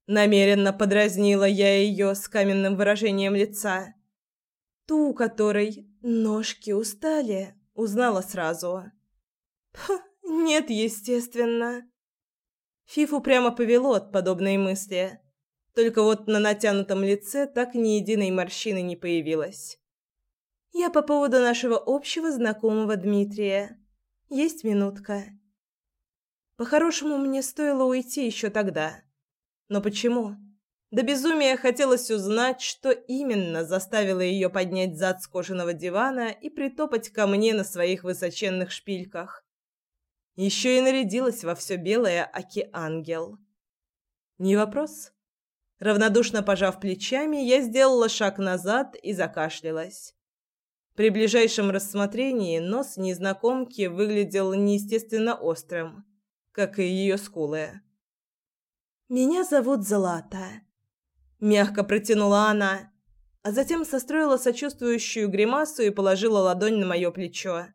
Намеренно подразнила я ее с каменным выражением лица. Ту, которой ножки устали, узнала сразу. Нет, естественно. Фифу прямо повело от подобной мысли. Только вот на натянутом лице так ни единой морщины не появилось. Я по поводу нашего общего знакомого Дмитрия. Есть минутка. По-хорошему, мне стоило уйти еще тогда. Но почему? До безумия хотелось узнать, что именно заставило ее поднять зад с кожаного дивана и притопать ко мне на своих высоченных шпильках. Еще и нарядилась во все белое аки-ангел. Не вопрос. Равнодушно пожав плечами, я сделала шаг назад и закашлялась. При ближайшем рассмотрении нос незнакомки выглядел неестественно острым, как и ее скулы. «Меня зовут Злата», — мягко протянула она, а затем состроила сочувствующую гримасу и положила ладонь на мое плечо.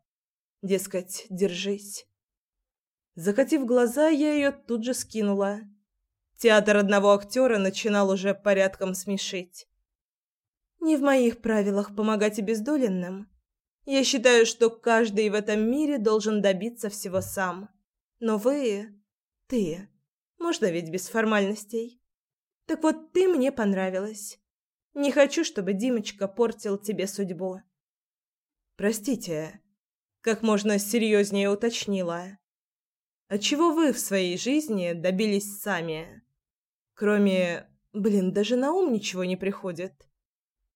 Дескать, держись. Закатив глаза, я ее тут же скинула. Театр одного актера начинал уже порядком смешить. Не в моих правилах помогать обездоленным. Я считаю, что каждый в этом мире должен добиться всего сам. Но вы... ты... Можно ведь без формальностей. Так вот, ты мне понравилась. Не хочу, чтобы Димочка портил тебе судьбу. Простите, как можно серьезнее уточнила. А чего вы в своей жизни добились сами? Кроме... Блин, даже на ум ничего не приходит.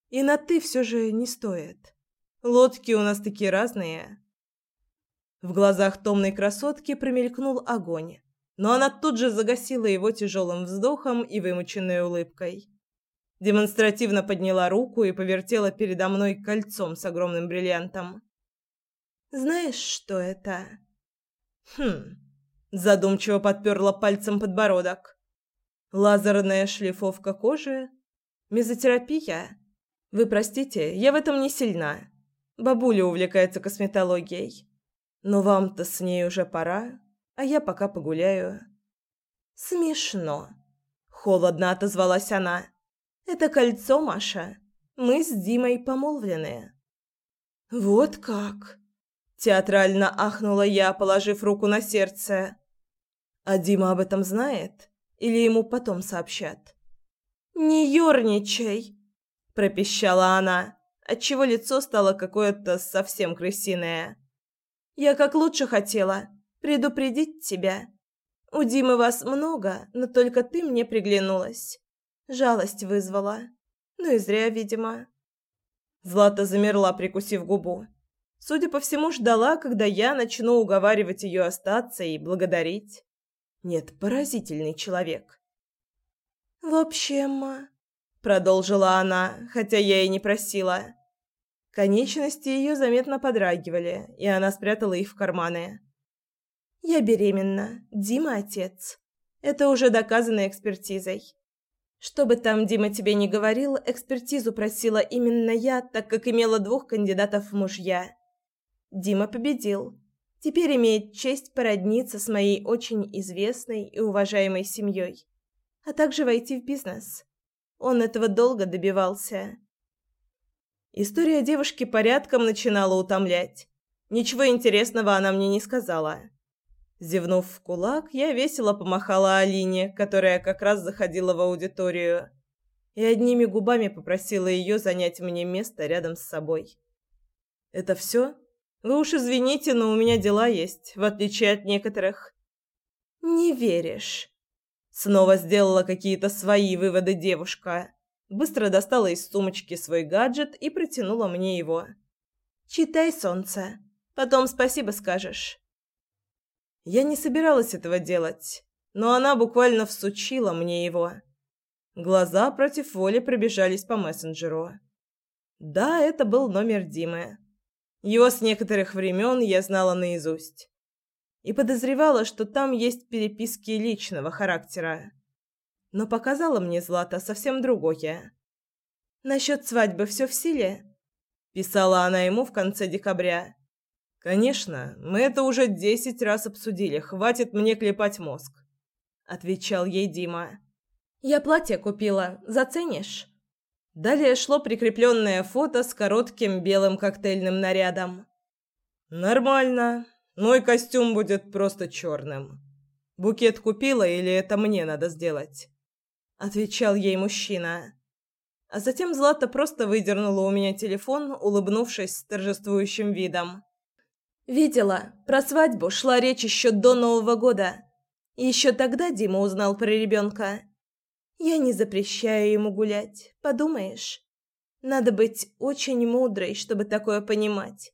И на «ты» все же не стоит. Лодки у нас такие разные. В глазах томной красотки промелькнул огонь, но она тут же загасила его тяжелым вздохом и вымученной улыбкой. Демонстративно подняла руку и повертела передо мной кольцом с огромным бриллиантом. «Знаешь, что это?» «Хм...» Задумчиво подперла пальцем подбородок. «Лазерная шлифовка кожи? Мезотерапия?» Вы простите, я в этом не сильна. Бабуля увлекается косметологией. Но вам-то с ней уже пора, а я пока погуляю. Смешно. Холодно отозвалась она. Это кольцо, Маша. Мы с Димой помолвлены. Вот как? Театрально ахнула я, положив руку на сердце. А Дима об этом знает? Или ему потом сообщат? «Не ерничай!» пропищала она, отчего лицо стало какое-то совсем крысиное. Я как лучше хотела предупредить тебя. У Димы вас много, но только ты мне приглянулась. Жалость вызвала. Ну и зря, видимо. Злата замерла, прикусив губу. Судя по всему, ждала, когда я начну уговаривать ее остаться и благодарить. Нет, поразительный человек. В общем, продолжила она, хотя я и не просила. Конечности ее заметно подрагивали, и она спрятала их в карманы. Я беременна. Дима отец. Это уже доказано экспертизой. Что бы там Дима тебе не говорил, экспертизу просила именно я, так как имела двух кандидатов в мужья. Дима победил. Теперь имеет честь породниться с моей очень известной и уважаемой семьей, а также войти в бизнес. Он этого долго добивался. История девушки порядком начинала утомлять. Ничего интересного она мне не сказала. Зевнув в кулак, я весело помахала Алине, которая как раз заходила в аудиторию, и одними губами попросила ее занять мне место рядом с собой. «Это все? Вы уж извините, но у меня дела есть, в отличие от некоторых». «Не веришь?» Снова сделала какие-то свои выводы девушка. Быстро достала из сумочки свой гаджет и протянула мне его. «Читай, солнце. Потом спасибо скажешь». Я не собиралась этого делать, но она буквально всучила мне его. Глаза против воли пробежались по мессенджеру. Да, это был номер Димы. Его с некоторых времен я знала наизусть и подозревала, что там есть переписки личного характера. Но показала мне Злата совсем другое. «Насчет свадьбы все в силе?» – писала она ему в конце декабря. «Конечно, мы это уже десять раз обсудили, хватит мне клепать мозг», – отвечал ей Дима. «Я платье купила, заценишь?» Далее шло прикрепленное фото с коротким белым коктейльным нарядом. «Нормально. Мой костюм будет просто черным. Букет купила или это мне надо сделать?» Отвечал ей мужчина. А затем Злата просто выдернула у меня телефон, улыбнувшись с торжествующим видом. «Видела. Про свадьбу шла речь еще до Нового года. Еще тогда Дима узнал про ребенка. Я не запрещаю ему гулять, подумаешь. Надо быть очень мудрой, чтобы такое понимать.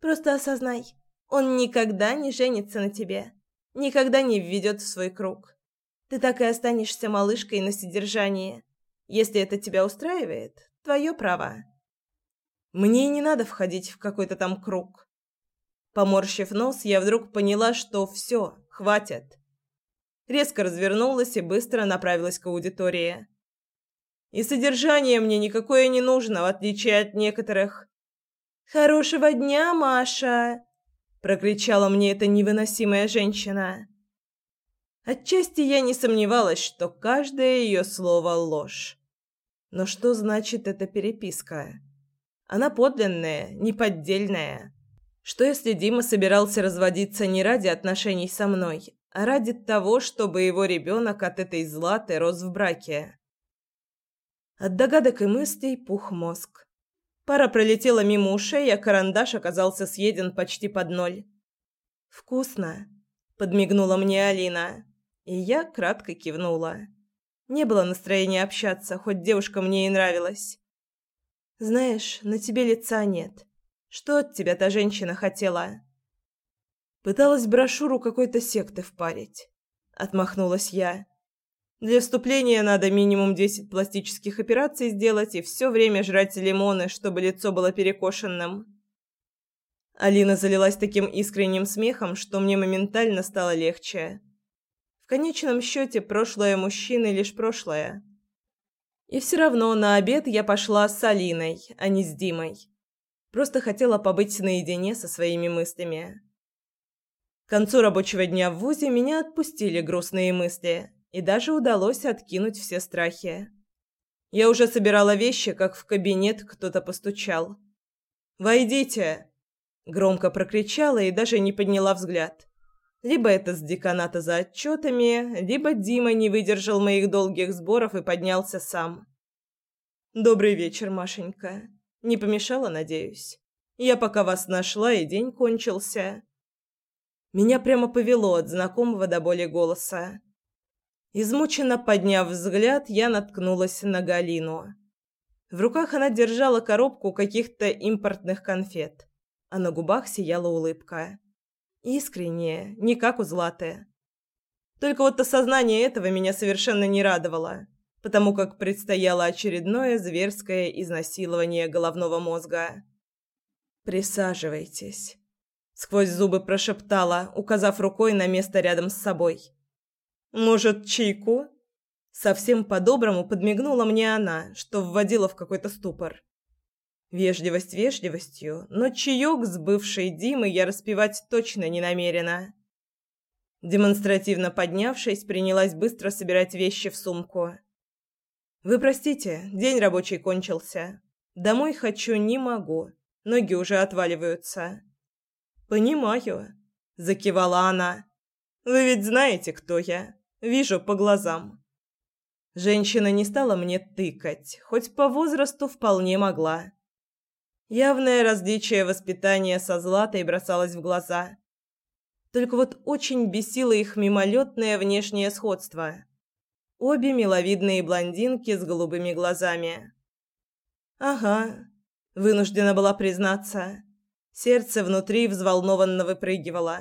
Просто осознай, он никогда не женится на тебе, никогда не введет в свой круг. Ты так и останешься малышкой на содержании. Если это тебя устраивает, твое право. Мне не надо входить в какой-то там круг. Поморщив нос, я вдруг поняла, что все, хватит. Резко развернулась и быстро направилась к аудитории. И содержание мне никакое не нужно, в отличие от некоторых. «Хорошего дня, Маша!» – прокричала мне эта невыносимая женщина. Отчасти я не сомневалась, что каждое ее слово – ложь. Но что значит эта переписка? Она подлинная, неподдельная. Что если Дима собирался разводиться не ради отношений со мной, а ради того, чтобы его ребенок от этой златы рос в браке? От догадок и мыслей пух мозг. Пара пролетела мимо ушей, а карандаш оказался съеден почти под ноль. «Вкусно», — подмигнула мне Алина, и я кратко кивнула. Не было настроения общаться, хоть девушка мне и нравилась. Знаешь, на тебе лица нет. Что от тебя та женщина хотела? Пыталась брошюру какой-то секты впарить. Отмахнулась я. Для вступления надо минимум десять пластических операций сделать и все время жрать лимоны, чтобы лицо было перекошенным. Алина залилась таким искренним смехом, что мне моментально стало легче. В конечном счете, прошлое мужчины лишь прошлое. И все равно на обед я пошла с Алиной, а не с Димой. Просто хотела побыть наедине со своими мыслями. К концу рабочего дня в ВУЗе меня отпустили грустные мысли, и даже удалось откинуть все страхи. Я уже собирала вещи, как в кабинет кто-то постучал. «Войдите!» Громко прокричала и даже не подняла взгляд. Либо это с деканата за отчетами, либо Дима не выдержал моих долгих сборов и поднялся сам. «Добрый вечер, Машенька. Не помешала, надеюсь? Я пока вас нашла, и день кончился». Меня прямо повело от знакомого до боли голоса. Измученно подняв взгляд, я наткнулась на Галину. В руках она держала коробку каких-то импортных конфет, а на губах сияла улыбка. Искреннее, не как у Златы. Только вот осознание этого меня совершенно не радовало, потому как предстояло очередное зверское изнасилование головного мозга. «Присаживайтесь», — сквозь зубы прошептала, указав рукой на место рядом с собой. «Может, чайку?» Совсем по-доброму подмигнула мне она, что вводила в какой-то ступор. Вежливость вежливостью, но чаек с бывшей Димой я распивать точно не намерена. Демонстративно поднявшись, принялась быстро собирать вещи в сумку. «Вы простите, день рабочий кончился. Домой хочу, не могу. Ноги уже отваливаются». «Понимаю», — закивала она. «Вы ведь знаете, кто я. Вижу по глазам». Женщина не стала мне тыкать, хоть по возрасту вполне могла. Явное различие воспитания со Златой бросалось в глаза. Только вот очень бесило их мимолетное внешнее сходство. Обе миловидные блондинки с голубыми глазами. «Ага», — вынуждена была признаться. Сердце внутри взволнованно выпрыгивало.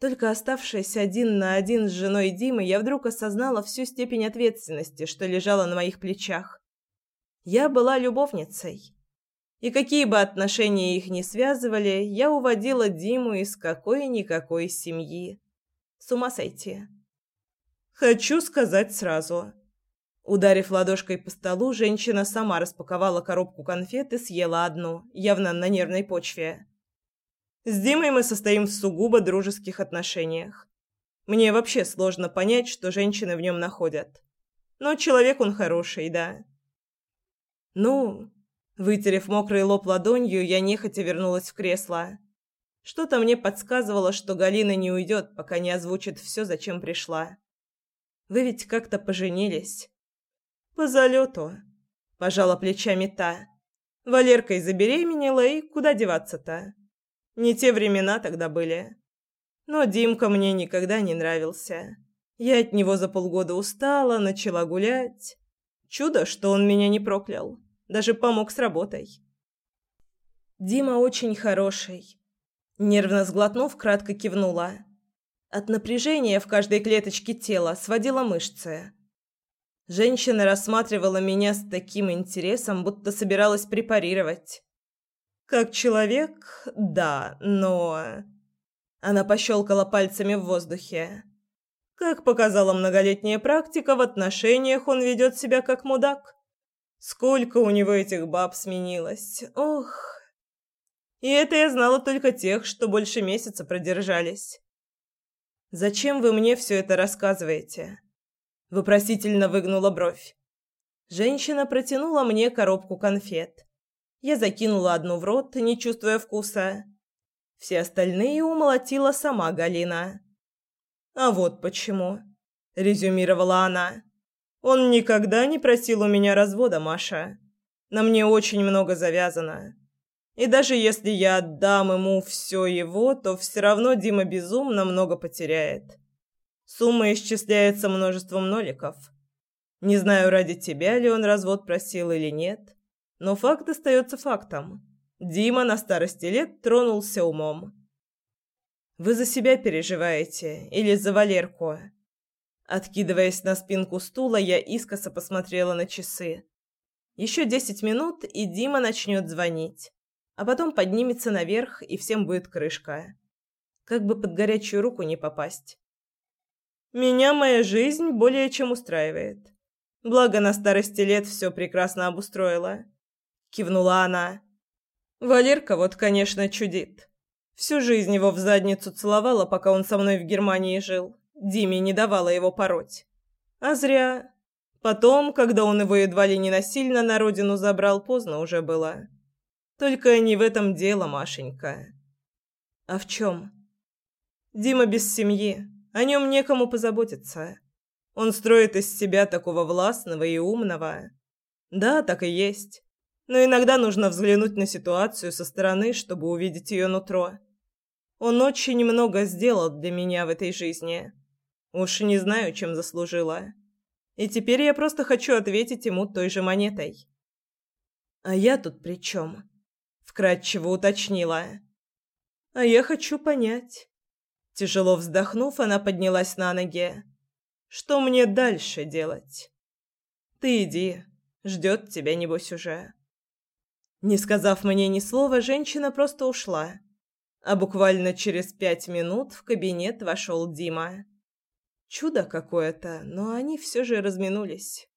Только оставшись один на один с женой Димы, я вдруг осознала всю степень ответственности, что лежала на моих плечах. Я была любовницей. И какие бы отношения их ни связывали, я уводила Диму из какой-никакой семьи. С ума сойти. Хочу сказать сразу. Ударив ладошкой по столу, женщина сама распаковала коробку конфет и съела одну, явно на нервной почве. С Димой мы состоим в сугубо дружеских отношениях. Мне вообще сложно понять, что женщины в нем находят. Но человек он хороший, да. Ну, Вытерев мокрый лоб ладонью, я нехотя вернулась в кресло. Что-то мне подсказывало, что Галина не уйдет, пока не озвучит все, зачем пришла. Вы ведь как-то поженились. По залету. Пожала плечами та. Валеркой забеременела, и куда деваться-то? Не те времена тогда были. Но Димка мне никогда не нравился. Я от него за полгода устала, начала гулять. Чудо, что он меня не проклял. Даже помог с работой. Дима очень хороший. Нервно сглотнув, кратко кивнула. От напряжения в каждой клеточке тела сводила мышцы. Женщина рассматривала меня с таким интересом, будто собиралась препарировать. Как человек, да, но... Она пощелкала пальцами в воздухе. Как показала многолетняя практика, в отношениях он ведет себя как мудак. Сколько у него этих баб сменилось. Ох. И это я знала только тех, что больше месяца продержались. Зачем вы мне все это рассказываете? Вопросительно выгнула бровь. Женщина протянула мне коробку конфет. Я закинула одну в рот, не чувствуя вкуса. Все остальные умолотила сама Галина. А вот почему, резюмировала она. Он никогда не просил у меня развода, Маша. На мне очень много завязано. И даже если я отдам ему все его, то все равно Дима безумно много потеряет. Сумма исчисляется множеством ноликов. Не знаю, ради тебя ли он развод просил или нет, но факт остается фактом. Дима на старости лет тронулся умом. Вы за себя переживаете или за Валерку? Откидываясь на спинку стула, я искоса посмотрела на часы. Еще десять минут, и Дима начнет звонить. А потом поднимется наверх, и всем будет крышка. Как бы под горячую руку не попасть. Меня моя жизнь более чем устраивает. Благо на старости лет все прекрасно обустроила. Кивнула она. Валерка вот, конечно, чудит. Всю жизнь его в задницу целовала, пока он со мной в Германии жил. Диме не давала его пороть. А зря. Потом, когда он его едва ли не насильно на родину забрал, поздно уже было. Только не в этом дело, Машенька. А в чем? Дима без семьи. О нем некому позаботиться. Он строит из себя такого властного и умного. Да, так и есть. Но иногда нужно взглянуть на ситуацию со стороны, чтобы увидеть ее нутро. Он очень много сделал для меня в этой жизни. Уж не знаю, чем заслужила. И теперь я просто хочу ответить ему той же монетой. А я тут при чем? Вкратчиво уточнила. А я хочу понять. Тяжело вздохнув, она поднялась на ноги. Что мне дальше делать? Ты иди. Ждет тебя, небось, уже. Не сказав мне ни слова, женщина просто ушла а буквально через пять минут в кабинет вошел Дима. Чудо какое-то, но они все же разминулись.